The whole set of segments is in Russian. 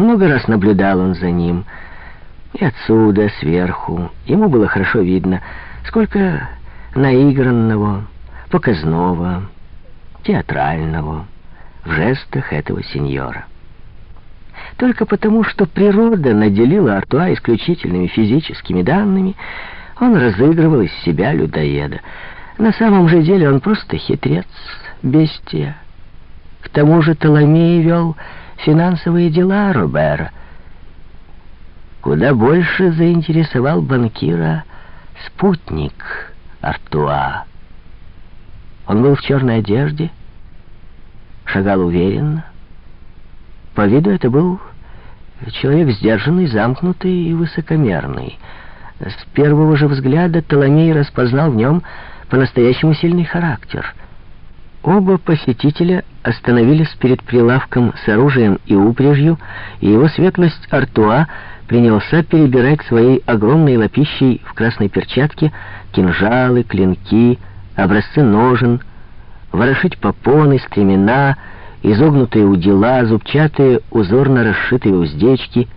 Много раз наблюдал он за ним. И отсюда, сверху. Ему было хорошо видно, сколько наигранного, показного, театрального в жестах этого сеньора. Только потому, что природа наделила Артуа исключительными физическими данными, он разыгрывал из себя людоеда. На самом же деле он просто хитрец, бестия. К тому же Толомей вел финансовые дела Робера. Куда больше заинтересовал банкира спутник Артуа. Он был в черной одежде, шагал уверенно. По виду это был человек сдержанный, замкнутый и высокомерный. С первого же взгляда Толомей распознал в нем по-настоящему сильный характер. Оба посетителя остановились перед прилавком с оружием и упряжью, и его светлость Артуа принялся перебирать своей огромной лопищей в красной перчатке кинжалы, клинки, образцы ножен, ворошить попоны, стремена, изогнутые удила, зубчатые узорно расшитые уздечки.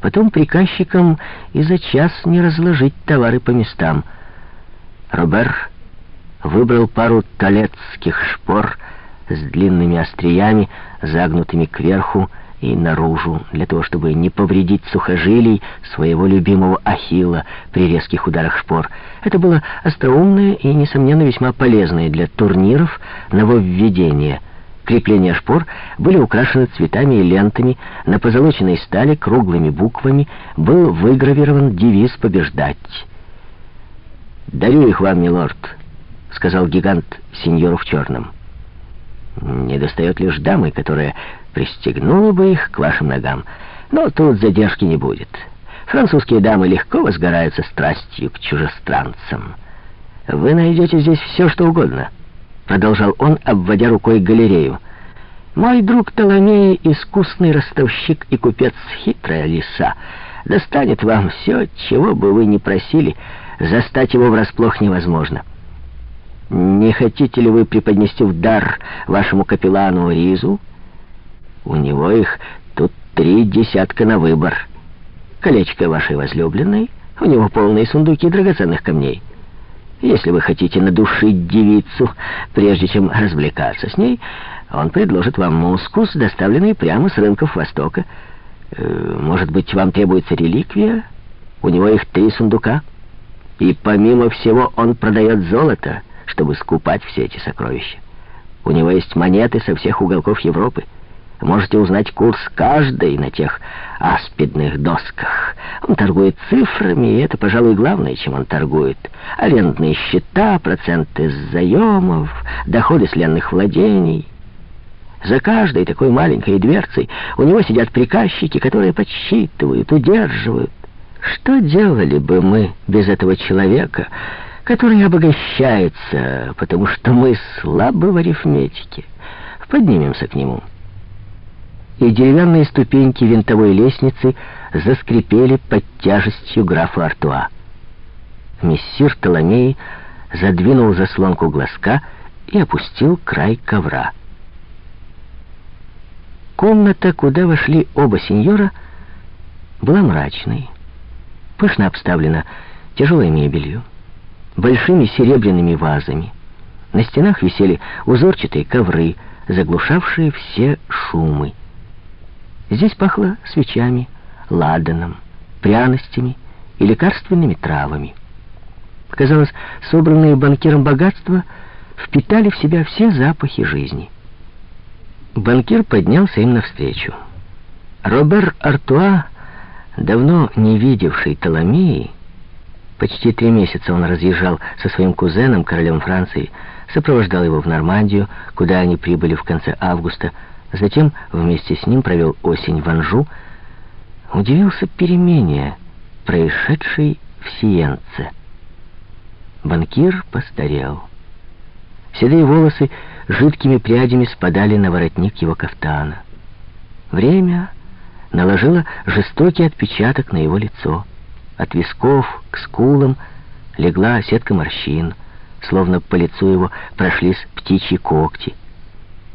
Потом приказчикам и за час не разложить товары по местам. Робер выбрал пару талецких шпор с длинными остриями, загнутыми кверху, и наружу, для того, чтобы не повредить сухожилий своего любимого Ахилла при резких ударах шпор. Это было остроумное и, несомненно, весьма полезное для турниров нововведение. Крепления шпор были украшены цветами и лентами, на позолоченной стали круглыми буквами был выгравирован девиз «Побеждать». «Дарю их вам, милорд», — сказал гигант сеньору в черном. «Не достает лишь дамы, которая пристегнула бы их к вашим ногам. Но тут задержки не будет. Французские дамы легко возгораются страстью к чужестранцам. Вы найдете здесь все, что угодно, продолжал он, обводя рукой галерею. Мой друг Толомей, искусный ростовщик и купец хитрая лиса, достанет вам все, чего бы вы ни просили, застать его врасплох невозможно. Не хотите ли вы преподнести в дар вашему капеллану Ризу у него их тут три десятка на выбор. Колечко вашей возлюбленной, у него полные сундуки драгоценных камней. Если вы хотите надушить девицу, прежде чем развлекаться с ней, он предложит вам мускус, доставленный прямо с рынков Востока. Э, может быть, вам требуется реликвия? У него их три сундука. И помимо всего он продает золото, чтобы скупать все эти сокровища. У него есть монеты со всех уголков Европы. Можете узнать курс каждой на тех аспидных досках. Он торгует цифрами, и это, пожалуй, главное, чем он торгует. Арендные счета, проценты с заемов, доходы с ленных владений. За каждой такой маленькой дверцей у него сидят приказчики, которые подсчитывают, удерживают. Что делали бы мы без этого человека, который обогащается, потому что мы слабы в арифметике? Поднимемся к нему и деревянные ступеньки винтовой лестницы заскрипели под тяжестью графа Артуа. Мессир Толомей задвинул заслонку глазка и опустил край ковра. Комната, куда вошли оба сеньора, была мрачной, пышно обставлена тяжелой мебелью, большими серебряными вазами. На стенах висели узорчатые ковры, заглушавшие все шумы. Здесь пахло свечами, ладаном, пряностями и лекарственными травами. Казалось, собранные банкиром богатства впитали в себя все запахи жизни. Банкир поднялся им навстречу. Робер Артуа, давно не видевший Толомеи, почти три месяца он разъезжал со своим кузеном, королем Франции, сопровождал его в Нормандию, куда они прибыли в конце августа, Затем вместе с ним провел осень в Анжу, удивился перемене, происшедшей в Сиенце. Банкир постарел. Седые волосы жидкими прядями спадали на воротник его кафтана. Время наложило жестокий отпечаток на его лицо. От висков к скулам легла сетка морщин, словно по лицу его прошлись птичьи когти.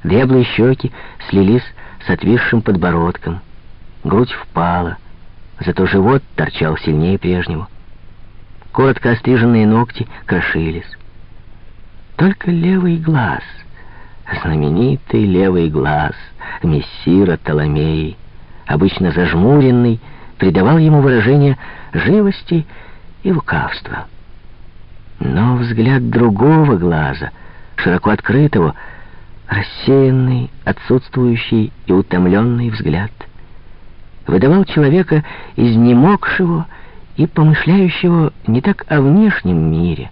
Дряблые щеки слились с отвисшим подбородком. грудь впала, зато живот торчал сильнее прежнего. Коротко остриженные ногти крошились. Только левый глаз, знаменитый левый глаз мессира Толомеи, обычно зажмуренный, придавал ему выражение живости и лукавства. Но взгляд другого глаза, широко открытого, рассеянный, отсутствующий и утомленный взгляд, выдавал человека изнемогшего и помышляющего не так о внешнем мире,